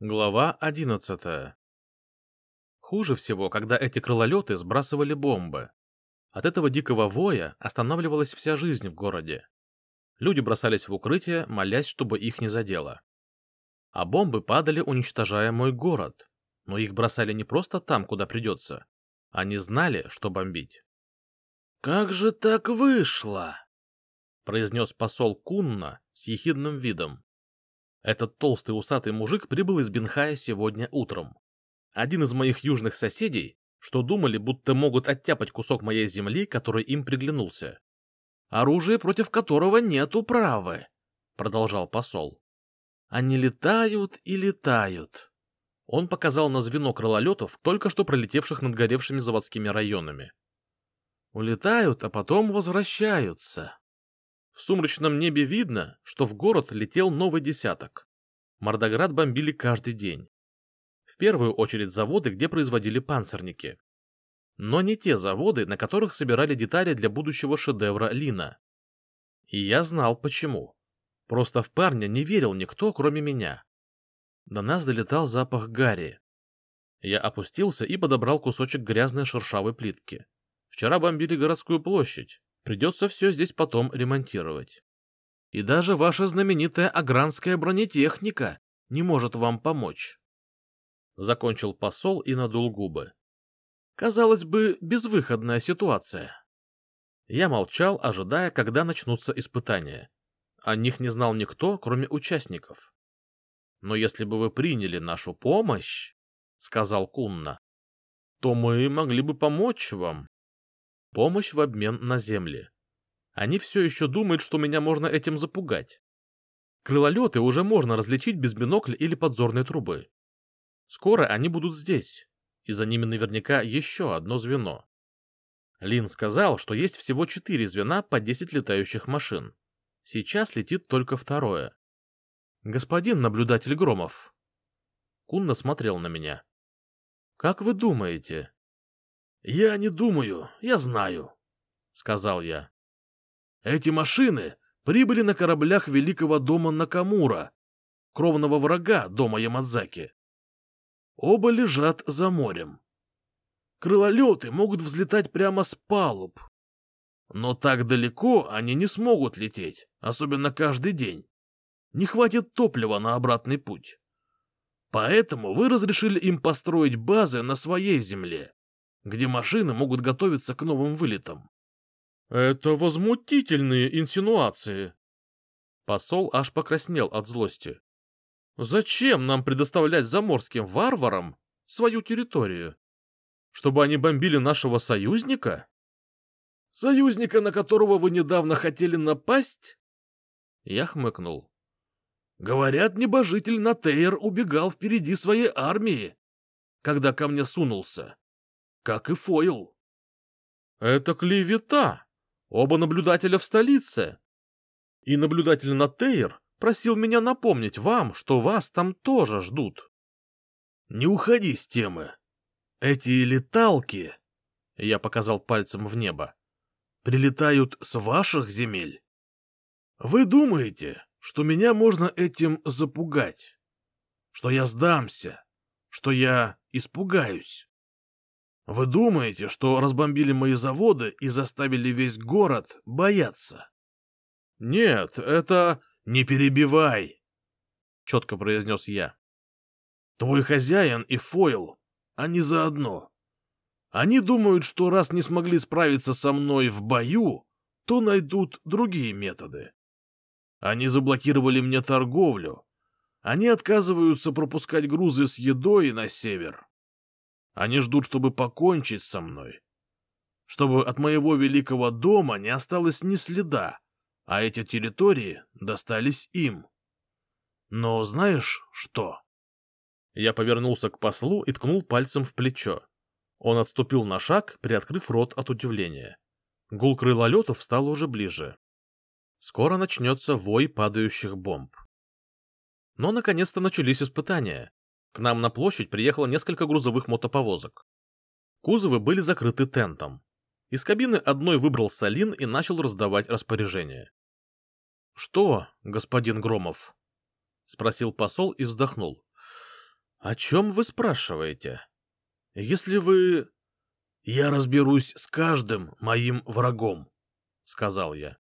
Глава одиннадцатая Хуже всего, когда эти крылолеты сбрасывали бомбы. От этого дикого воя останавливалась вся жизнь в городе. Люди бросались в укрытие, молясь, чтобы их не задело. А бомбы падали, уничтожая мой город. Но их бросали не просто там, куда придется. Они знали, что бомбить. — Как же так вышло? — произнес посол Кунна с ехидным видом. Этот толстый усатый мужик прибыл из Бенхая сегодня утром. Один из моих южных соседей, что думали, будто могут оттяпать кусок моей земли, который им приглянулся. Оружие, против которого нет управы, — продолжал посол. Они летают и летают. Он показал на звено крылолетов, только что пролетевших над горевшими заводскими районами. Улетают, а потом возвращаются. В сумрачном небе видно, что в город летел новый десяток. Мордоград бомбили каждый день. В первую очередь заводы, где производили панцирники. Но не те заводы, на которых собирали детали для будущего шедевра Лина. И я знал почему. Просто в парня не верил никто, кроме меня. До нас долетал запах гари. Я опустился и подобрал кусочек грязной шершавой плитки. Вчера бомбили городскую площадь. Придется все здесь потом ремонтировать. И даже ваша знаменитая агранская бронетехника не может вам помочь. Закончил посол и надул губы. Казалось бы, безвыходная ситуация. Я молчал, ожидая, когда начнутся испытания. О них не знал никто, кроме участников. Но если бы вы приняли нашу помощь, — сказал Кунна, — то мы могли бы помочь вам. Помощь в обмен на земли. Они все еще думают, что меня можно этим запугать. Крылолеты уже можно различить без бинокля или подзорной трубы. Скоро они будут здесь, и за ними наверняка еще одно звено. Лин сказал, что есть всего четыре звена по десять летающих машин. Сейчас летит только второе. Господин наблюдатель Громов. Кунна смотрел на меня. Как вы думаете, «Я не думаю, я знаю», — сказал я. «Эти машины прибыли на кораблях Великого дома Накамура, кровного врага дома Ямадзаки. Оба лежат за морем. Крылолеты могут взлетать прямо с палуб. Но так далеко они не смогут лететь, особенно каждый день. Не хватит топлива на обратный путь. Поэтому вы разрешили им построить базы на своей земле где машины могут готовиться к новым вылетам. Это возмутительные инсинуации. Посол аж покраснел от злости. Зачем нам предоставлять заморским варварам свою территорию? Чтобы они бомбили нашего союзника? Союзника, на которого вы недавно хотели напасть? Я хмыкнул. Говорят, небожитель Натейр убегал впереди своей армии, когда ко мне сунулся как и Фойл. Это клевета. Оба наблюдателя в столице. И наблюдатель Натейр просил меня напомнить вам, что вас там тоже ждут. Не уходи с темы. Эти леталки, я показал пальцем в небо, прилетают с ваших земель. Вы думаете, что меня можно этим запугать? Что я сдамся? Что я испугаюсь? Вы думаете, что разбомбили мои заводы и заставили весь город бояться? Нет, это... Не перебивай, четко произнес я. Твой хозяин и Фойл, они заодно. Они думают, что раз не смогли справиться со мной в бою, то найдут другие методы. Они заблокировали мне торговлю. Они отказываются пропускать грузы с едой на север. Они ждут, чтобы покончить со мной. Чтобы от моего великого дома не осталось ни следа, а эти территории достались им. Но знаешь что? Я повернулся к послу и ткнул пальцем в плечо. Он отступил на шаг, приоткрыв рот от удивления. Гул крылолетов стал уже ближе. Скоро начнется вой падающих бомб. Но наконец-то начались испытания. К нам на площадь приехало несколько грузовых мотоповозок. Кузовы были закрыты тентом. Из кабины одной выбрал Салин и начал раздавать распоряжения. — Что, господин Громов? — спросил посол и вздохнул. О чем вы спрашиваете? Если вы... Я разберусь с каждым моим врагом, сказал я.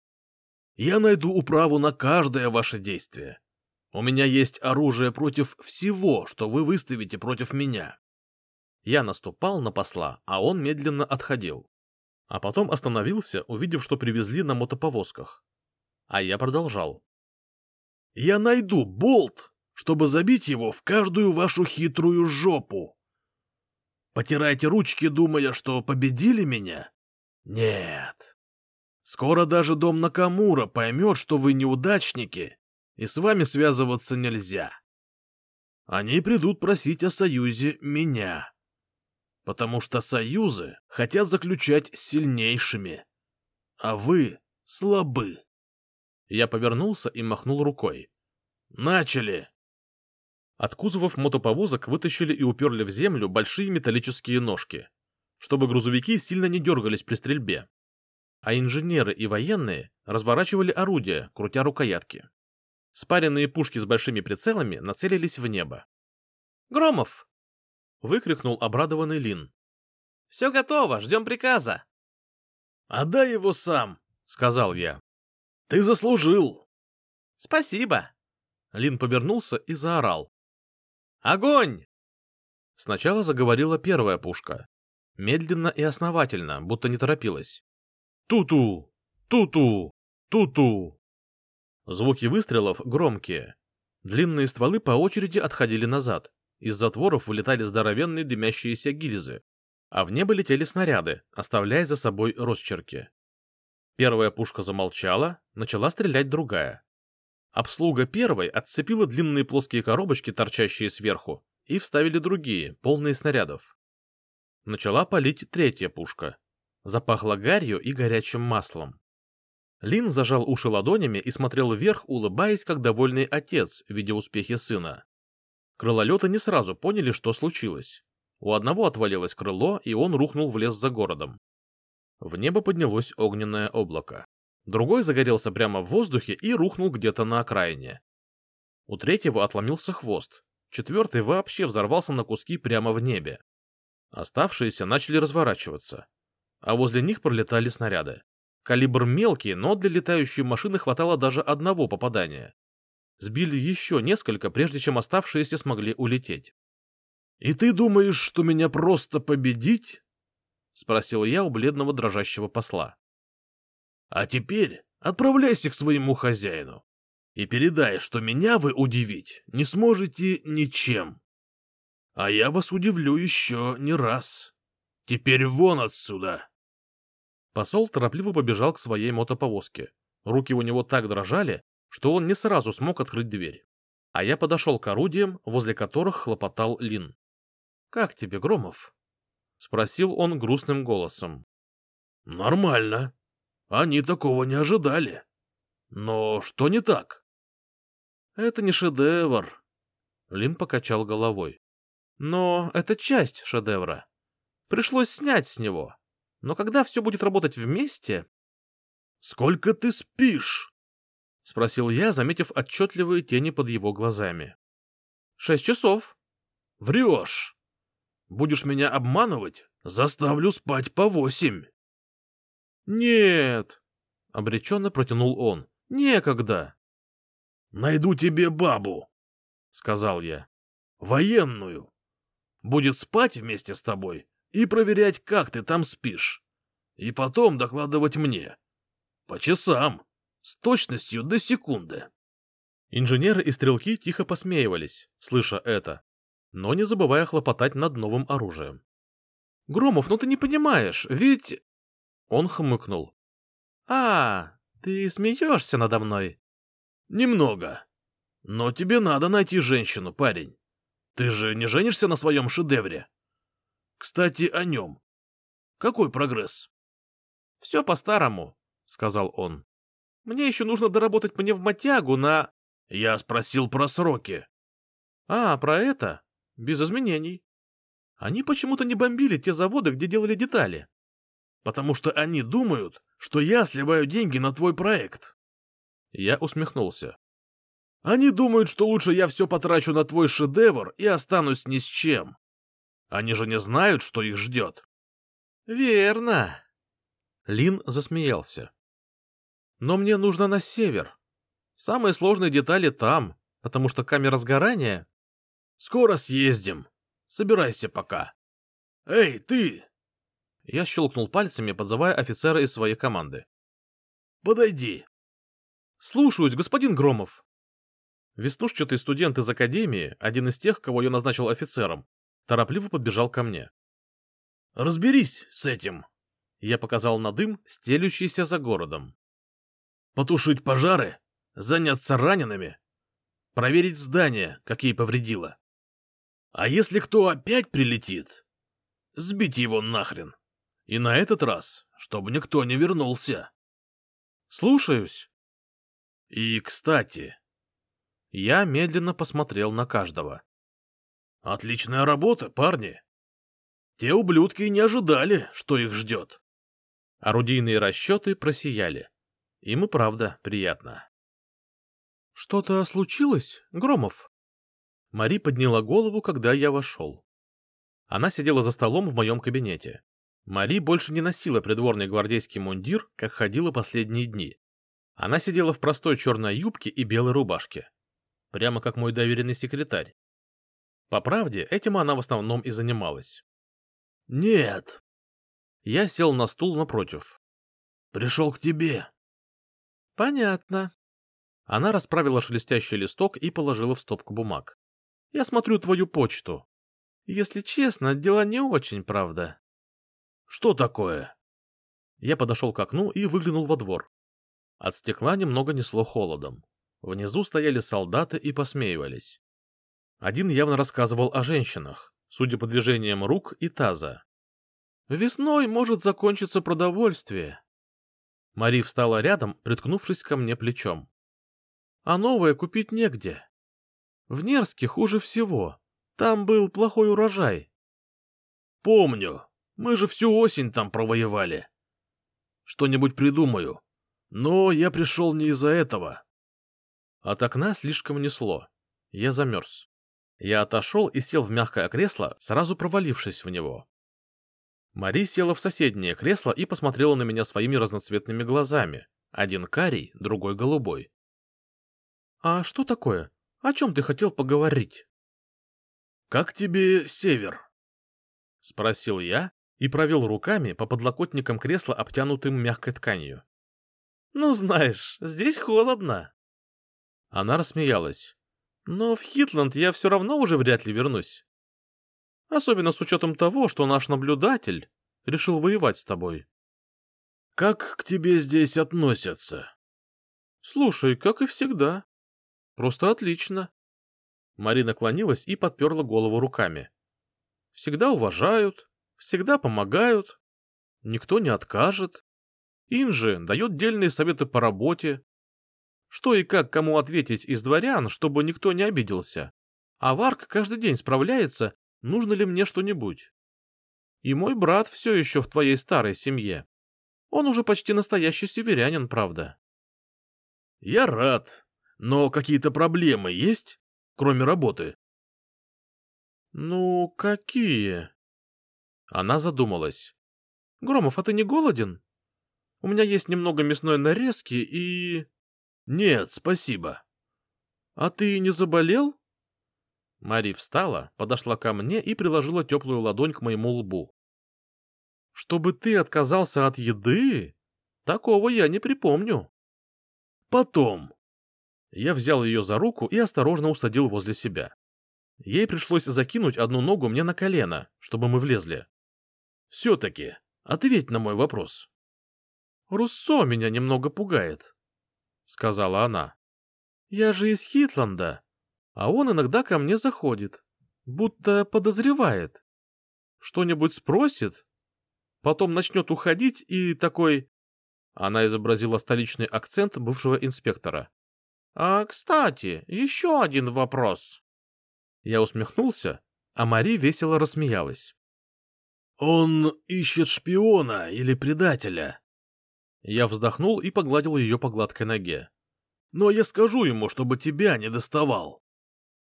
Я найду управу на каждое ваше действие. У меня есть оружие против всего, что вы выставите против меня. Я наступал на посла, а он медленно отходил. А потом остановился, увидев, что привезли на мотоповозках. А я продолжал. Я найду болт, чтобы забить его в каждую вашу хитрую жопу. Потирайте ручки, думая, что победили меня? Нет. Скоро даже дом Накамура поймет, что вы неудачники, и с вами связываться нельзя. Они придут просить о союзе меня, потому что союзы хотят заключать сильнейшими, а вы слабы. Я повернулся и махнул рукой. «Начали!» От кузовов мотоповозок вытащили и уперли в землю большие металлические ножки, чтобы грузовики сильно не дергались при стрельбе. А инженеры и военные разворачивали орудия, крутя рукоятки. Спаренные пушки с большими прицелами нацелились в небо. «Громов!» — выкрикнул обрадованный Лин. «Все готово, ждем приказа!» «Отдай его сам!» — сказал я. «Ты заслужил!» «Спасибо!» Лин повернулся и заорал. «Огонь!» Сначала заговорила первая пушка. Медленно и основательно, будто не торопилась. «Ту-ту! Ту-ту! Ту-ту!» Звуки выстрелов громкие. Длинные стволы по очереди отходили назад. Из затворов вылетали здоровенные дымящиеся гильзы, а в небо летели снаряды, оставляя за собой росчерки. Первая пушка замолчала, начала стрелять другая. Обслуга первой отцепила длинные плоские коробочки, торчащие сверху, и вставили другие, полные снарядов. Начала палить третья пушка. Запахло гарью и горячим маслом. Лин зажал уши ладонями и смотрел вверх, улыбаясь, как довольный отец, видя успехи сына. Крылолеты не сразу поняли, что случилось. У одного отвалилось крыло, и он рухнул в лес за городом. В небо поднялось огненное облако. Другой загорелся прямо в воздухе и рухнул где-то на окраине. У третьего отломился хвост. Четвертый вообще взорвался на куски прямо в небе. Оставшиеся начали разворачиваться. А возле них пролетали снаряды. Калибр мелкий, но для летающей машины хватало даже одного попадания. Сбили еще несколько, прежде чем оставшиеся смогли улететь. — И ты думаешь, что меня просто победить? — спросил я у бледного дрожащего посла. — А теперь отправляйся к своему хозяину и передай, что меня вы удивить не сможете ничем. А я вас удивлю еще не раз. Теперь вон отсюда! Посол торопливо побежал к своей мотоповозке. Руки у него так дрожали, что он не сразу смог открыть дверь. А я подошел к орудиям, возле которых хлопотал Лин. — Как тебе, Громов? — спросил он грустным голосом. — Нормально. Они такого не ожидали. Но что не так? — Это не шедевр. Лин покачал головой. — Но это часть шедевра. Пришлось снять с него. Но когда все будет работать вместе... — Сколько ты спишь? — спросил я, заметив отчетливые тени под его глазами. — Шесть часов. — Врешь. Будешь меня обманывать, заставлю спать по восемь. — Нет, — обреченно протянул он, — некогда. — Найду тебе бабу, — сказал я, — военную. Будет спать вместе с тобой и проверять, как ты там спишь. И потом докладывать мне. По часам, с точностью до секунды. Инженеры и стрелки тихо посмеивались, слыша это, но не забывая хлопотать над новым оружием. — Громов, ну ты не понимаешь, ведь... Он хмыкнул. — А, ты смеешься надо мной? — Немного. Но тебе надо найти женщину, парень. Ты же не женишься на своем шедевре? Кстати, о нем. Какой прогресс? — Все по-старому, — сказал он. — Мне еще нужно доработать пневмотягу на... — Я спросил про сроки. — А, про это? Без изменений. Они почему-то не бомбили те заводы, где делали детали. — Потому что они думают, что я сливаю деньги на твой проект. Я усмехнулся. — Они думают, что лучше я все потрачу на твой шедевр и останусь ни с чем. Они же не знают, что их ждет. — Верно. Лин засмеялся. — Но мне нужно на север. Самые сложные детали там, потому что камера сгорания... — Скоро съездим. Собирайся пока. — Эй, ты! Я щелкнул пальцами, подзывая офицера из своей команды. — Подойди. — Слушаюсь, господин Громов. Веснушчатый студент из академии, один из тех, кого я назначил офицером, торопливо подбежал ко мне. — Разберись с этим. Я показал на дым, стелющийся за городом. — Потушить пожары, заняться ранеными, проверить здание, какие повредило. А если кто опять прилетит, сбить его нахрен. И на этот раз, чтобы никто не вернулся. Слушаюсь. И, кстати... Я медленно посмотрел на каждого. Отличная работа, парни. Те ублюдки не ожидали, что их ждет. Орудийные расчеты просияли. Им и правда приятно. Что-то случилось, Громов? Мари подняла голову, когда я вошел. Она сидела за столом в моем кабинете. Мари больше не носила придворный гвардейский мундир, как ходила последние дни. Она сидела в простой черной юбке и белой рубашке. Прямо как мой доверенный секретарь. По правде, этим она в основном и занималась. «Нет». Я сел на стул напротив. «Пришел к тебе». «Понятно». Она расправила шелестящий листок и положила в стопку бумаг. «Я смотрю твою почту. Если честно, дела не очень, правда. Что такое? Я подошел к окну и выглянул во двор. От стекла немного несло холодом. Внизу стояли солдаты и посмеивались. Один явно рассказывал о женщинах, судя по движениям рук и таза. «Весной может закончиться продовольствие». Мари встала рядом, приткнувшись ко мне плечом. «А новое купить негде. В Нерске хуже всего. Там был плохой урожай». «Помню», мы же всю осень там провоевали. Что-нибудь придумаю. Но я пришел не из-за этого. От окна слишком несло. Я замерз. Я отошел и сел в мягкое кресло, сразу провалившись в него. Мари села в соседнее кресло и посмотрела на меня своими разноцветными глазами. Один карий, другой голубой. — А что такое? О чем ты хотел поговорить? — Как тебе север? — спросил я, и провел руками по подлокотникам кресла, обтянутым мягкой тканью. «Ну, знаешь, здесь холодно». Она рассмеялась. «Но в Хитланд я все равно уже вряд ли вернусь. Особенно с учетом того, что наш наблюдатель решил воевать с тобой». «Как к тебе здесь относятся?» «Слушай, как и всегда. Просто отлично». Марина наклонилась и подперла голову руками. «Всегда уважают, всегда помогают, никто не откажет. Инжи дает дельные советы по работе. Что и как кому ответить из дворян, чтобы никто не обиделся. А Варк каждый день справляется, нужно ли мне что-нибудь. И мой брат все еще в твоей старой семье. Он уже почти настоящий северянин, правда. Я рад, но какие-то проблемы есть, кроме работы? Ну, какие? Она задумалась. — Громов, а ты не голоден? У меня есть немного мясной нарезки и... — Нет, спасибо. — А ты не заболел? Мари встала, подошла ко мне и приложила теплую ладонь к моему лбу. — Чтобы ты отказался от еды? Такого я не припомню. — Потом. Я взял ее за руку и осторожно усадил возле себя. Ей пришлось закинуть одну ногу мне на колено, чтобы мы влезли. Все-таки, ответь на мой вопрос. — Руссо меня немного пугает, — сказала она. — Я же из Хитланда, а он иногда ко мне заходит, будто подозревает. Что-нибудь спросит, потом начнет уходить и такой... Она изобразила столичный акцент бывшего инспектора. — А, кстати, еще один вопрос. Я усмехнулся, а Мари весело рассмеялась. Он ищет шпиона или предателя. Я вздохнул и погладил ее по гладкой ноге. но я скажу ему, чтобы тебя не доставал.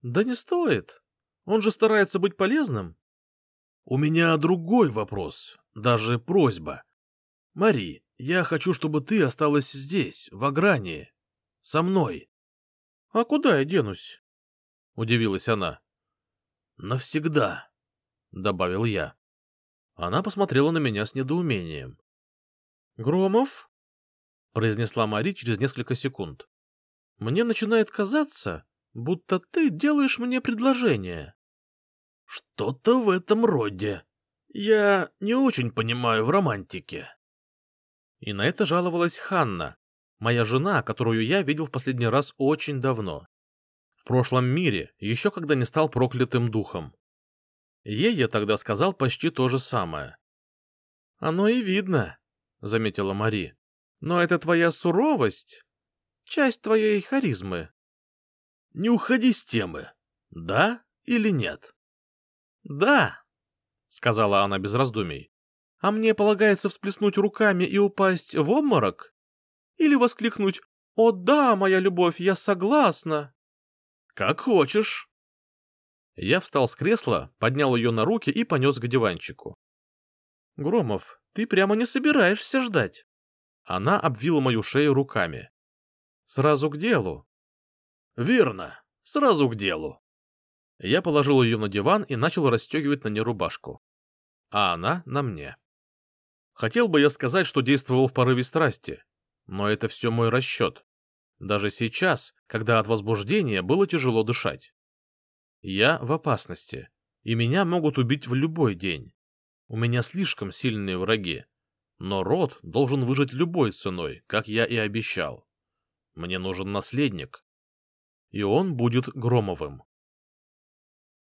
Да не стоит. Он же старается быть полезным. У меня другой вопрос, даже просьба. Мари, я хочу, чтобы ты осталась здесь, в Агрании, со мной. — А куда я денусь? — удивилась она. — Навсегда, — добавил я. Она посмотрела на меня с недоумением. — Громов? — произнесла Мари через несколько секунд. — Мне начинает казаться, будто ты делаешь мне предложение. — Что-то в этом роде. Я не очень понимаю в романтике. И на это жаловалась Ханна, моя жена, которую я видел в последний раз очень давно. В прошлом мире, еще когда не стал проклятым духом. Ей я тогда сказал почти то же самое. — Оно и видно, — заметила Мари. — Но это твоя суровость, часть твоей харизмы. — Не уходи с темы. Да или нет? — Да, — сказала она без раздумий. — А мне полагается всплеснуть руками и упасть в обморок? Или воскликнуть «О да, моя любовь, я согласна!» — Как хочешь. Я встал с кресла, поднял ее на руки и понес к диванчику. — Громов, ты прямо не собираешься ждать. Она обвила мою шею руками. — Сразу к делу. — Верно, сразу к делу. Я положил ее на диван и начал расстегивать на ней рубашку. А она на мне. Хотел бы я сказать, что действовал в порыве страсти, но это все мой расчет. Даже сейчас, когда от возбуждения было тяжело дышать. Я в опасности, и меня могут убить в любой день. У меня слишком сильные враги. Но род должен выжить любой ценой, как я и обещал. Мне нужен наследник. И он будет Громовым.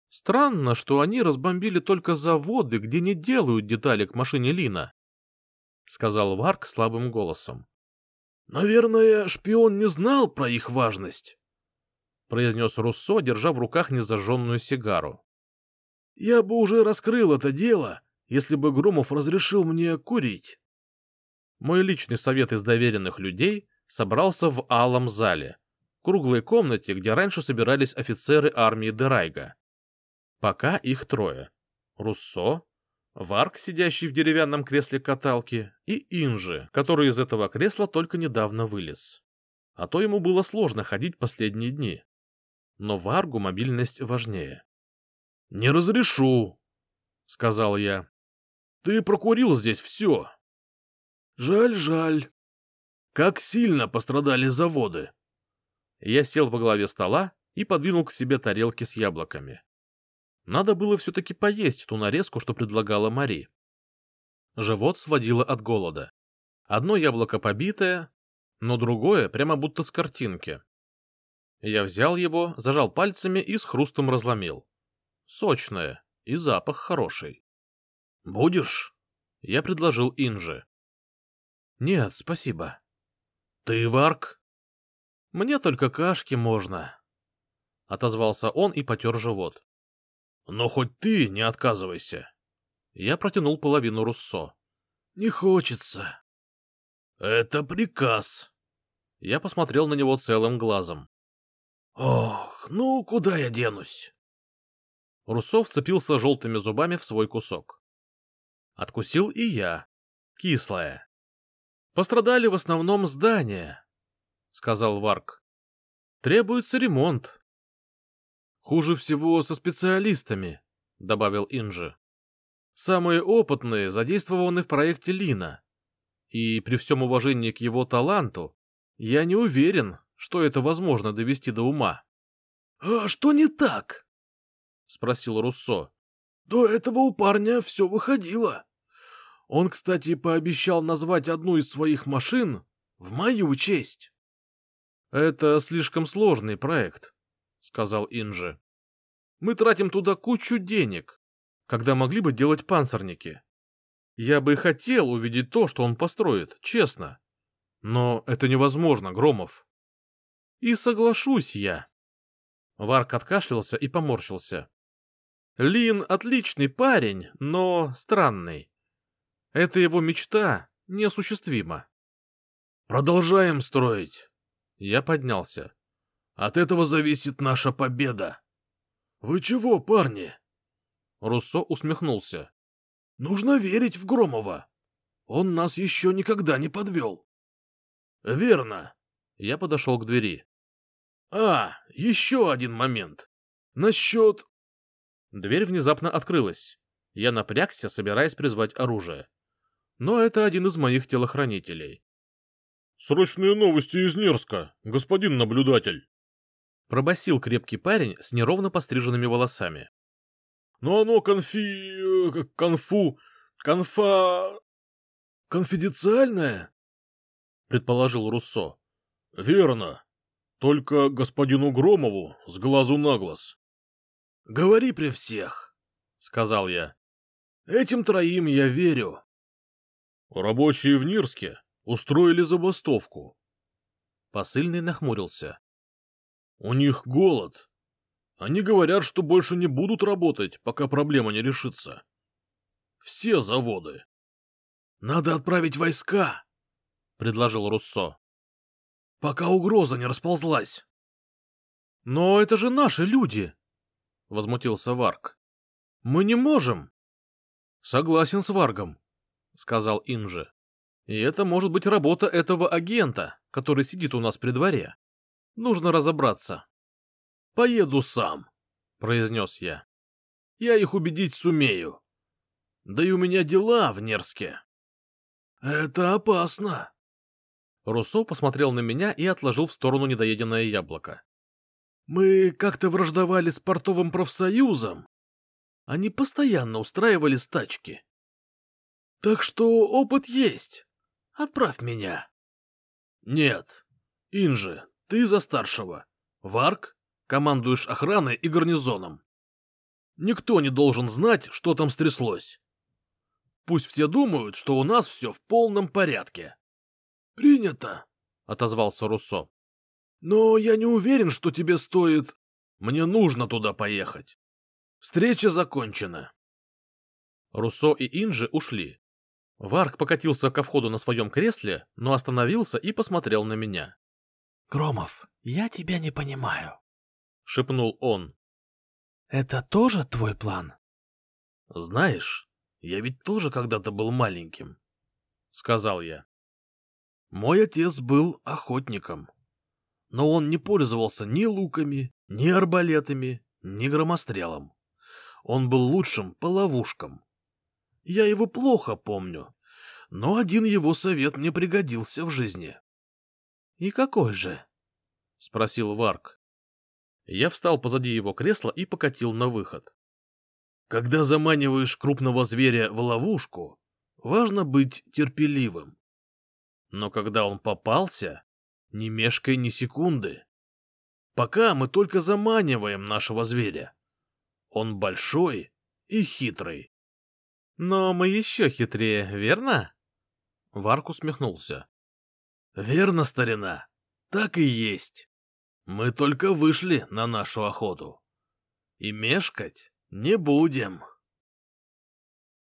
Странно, что они разбомбили только заводы, где не делают детали к машине Лина, — сказал Варк слабым голосом. — Наверное, шпион не знал про их важность. — произнес Руссо, держа в руках незажженную сигару. — Я бы уже раскрыл это дело, если бы Громов разрешил мне курить. Мой личный совет из доверенных людей собрался в алом зале, круглой комнате, где раньше собирались офицеры армии Дерайга. Пока их трое. Руссо, Варк, сидящий в деревянном кресле каталки, и Инжи, который из этого кресла только недавно вылез. А то ему было сложно ходить последние дни но Варгу мобильность важнее. — Не разрешу, — сказал я. — Ты прокурил здесь все. — Жаль, жаль. Как сильно пострадали заводы. Я сел во главе стола и подвинул к себе тарелки с яблоками. Надо было все-таки поесть ту нарезку, что предлагала Мари. Живот сводило от голода. Одно яблоко побитое, но другое прямо будто с картинки. Я взял его, зажал пальцами и с хрустом разломил. Сочное и запах хороший. — Будешь? — я предложил Инже. — Нет, спасибо. — Ты варк? — Мне только кашки можно. — отозвался он и потер живот. — Но хоть ты не отказывайся. Я протянул половину руссо. — Не хочется. — Это приказ. Я посмотрел на него целым глазом. Ох, ну куда я денусь? Руссо вцепился желтыми зубами в свой кусок. Откусил и я. Кислое. Пострадали в основном здания, — сказал Варк. Требуется ремонт. Хуже всего со специалистами, — добавил Инжи. Самые опытные задействованы в проекте Лина. И при всем уважении к его таланту, я не уверен, что это возможно довести до ума. — А что не так? — спросил Руссо. — До этого у парня все выходило. Он, кстати, пообещал назвать одну из своих машин в мою честь. — Это слишком сложный проект, — сказал Инжи. — Мы тратим туда кучу денег, когда могли бы делать панцирники. Я бы хотел увидеть то, что он построит, честно. Но это невозможно, Громов. И соглашусь я. Варк откашлялся и поморщился. Лин отличный парень, но странный. Это его мечта неосуществима. Продолжаем строить. Я поднялся. От этого зависит наша победа. Вы чего, парни? Руссо усмехнулся. Нужно верить в Громова. Он нас еще никогда не подвел. Верно. Я подошел к двери. А, еще один момент. Насчет... Дверь внезапно открылась. Я напрягся, собираясь призвать оружие. Но это один из моих телохранителей. «Срочные новости из Нерска, господин наблюдатель!» Пробасил крепкий парень с неровно постриженными волосами. «Но оно конфи... Э, конфу... конфа... конфиденциальное?» Предположил Руссо. «Верно. Только господину Громову с глазу на глаз». «Говори при всех», — сказал я. «Этим троим я верю». «Рабочие в Нирске устроили забастовку». Посыльный нахмурился. «У них голод. Они говорят, что больше не будут работать, пока проблема не решится. Все заводы. Надо отправить войска, — предложил Руссо. Пока угроза не расползлась. Но это же наши люди, — возмутился Варк. Мы не можем. Согласен с Варгом, — сказал Инжи. И это может быть работа этого агента, который сидит у нас при дворе. Нужно разобраться. — Поеду сам, — произнес я. — Я их убедить сумею. Да и у меня дела в Нерске. — Это опасно. Руссо посмотрел на меня и отложил в сторону недоеденное яблоко. — Мы как-то враждовали с портовым профсоюзом. Они постоянно устраивали стачки. Так что опыт есть. Отправь меня. — Нет. Инжи, ты за старшего. Варк, командуешь охраной и гарнизоном. Никто не должен знать, что там стряслось. Пусть все думают, что у нас все в полном порядке. — Принято, — отозвался Руссо. — Но я не уверен, что тебе стоит... Мне нужно туда поехать. Встреча закончена. Руссо и Инжи ушли. Варк покатился ко входу на своем кресле, но остановился и посмотрел на меня. — Громов, я тебя не понимаю, — шепнул он. — Это тоже твой план? — Знаешь, я ведь тоже когда-то был маленьким, — сказал я. Мой отец был охотником, но он не пользовался ни луками, ни арбалетами, ни громострелом. Он был лучшим по ловушкам. Я его плохо помню, но один его совет мне пригодился в жизни. — И какой же? — спросил Варк. Я встал позади его кресла и покатил на выход. Когда заманиваешь крупного зверя в ловушку, важно быть терпеливым. Но когда он попался, не мешкай ни секунды. Пока мы только заманиваем нашего зверя. Он большой и хитрый. Но мы еще хитрее, верно? Варк усмехнулся. Верно, старина, так и есть. Мы только вышли на нашу охоту. И мешкать не будем.